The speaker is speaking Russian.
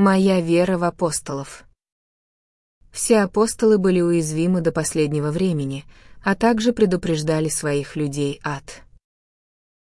Моя вера в апостолов. Все апостолы были уязвимы до последнего времени, а также предупреждали своих людей ад.